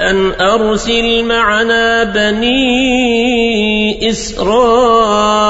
أن أرسل معنا بني إسرائيل.